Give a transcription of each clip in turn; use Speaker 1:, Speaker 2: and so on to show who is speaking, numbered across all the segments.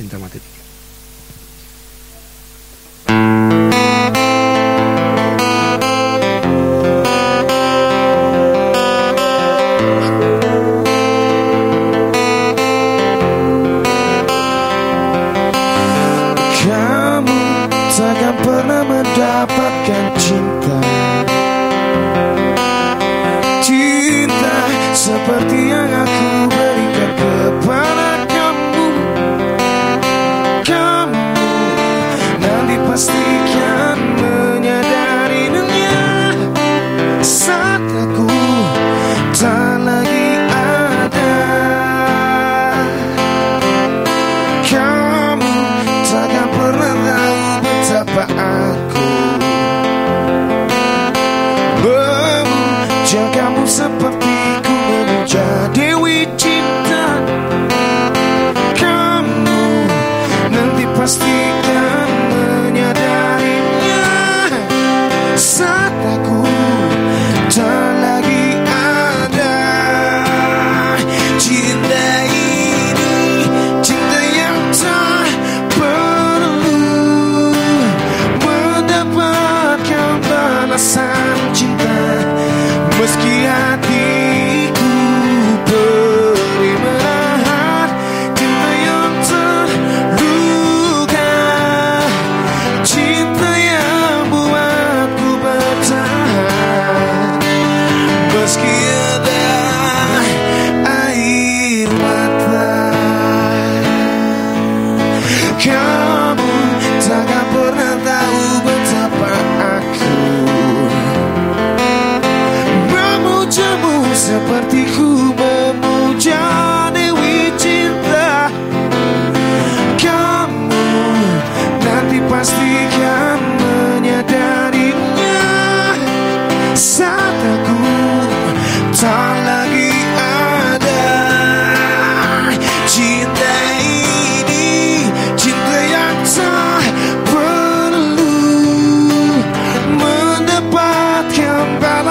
Speaker 1: Cinta Mati.
Speaker 2: Kamu takkan pernah mendapatkan cinta Cinta seperti pastikan menyadarinya Saat aku tak lagi ada. Kamu takkan pernah tahu betapa aku Memuja kamu seperti seperti ku memuja Dewi cinta. Kamu nanti pastikan menyadarinya. Saat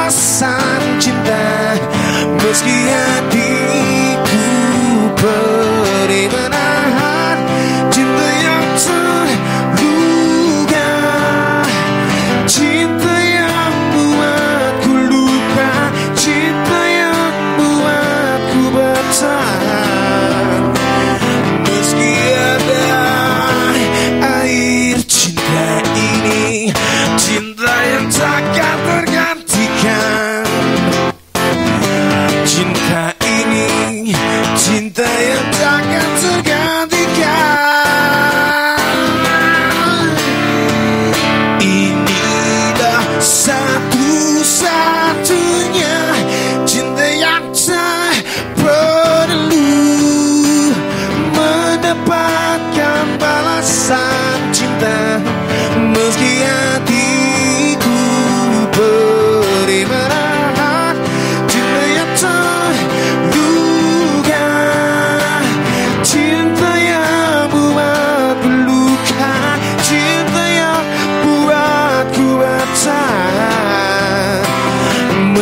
Speaker 2: Balasan cinta. Meski hati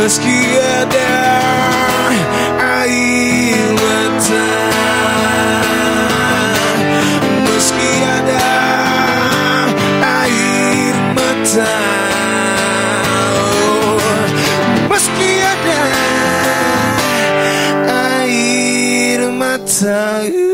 Speaker 2: meski ada air mata meski ada air mata oh, meski ada air mata.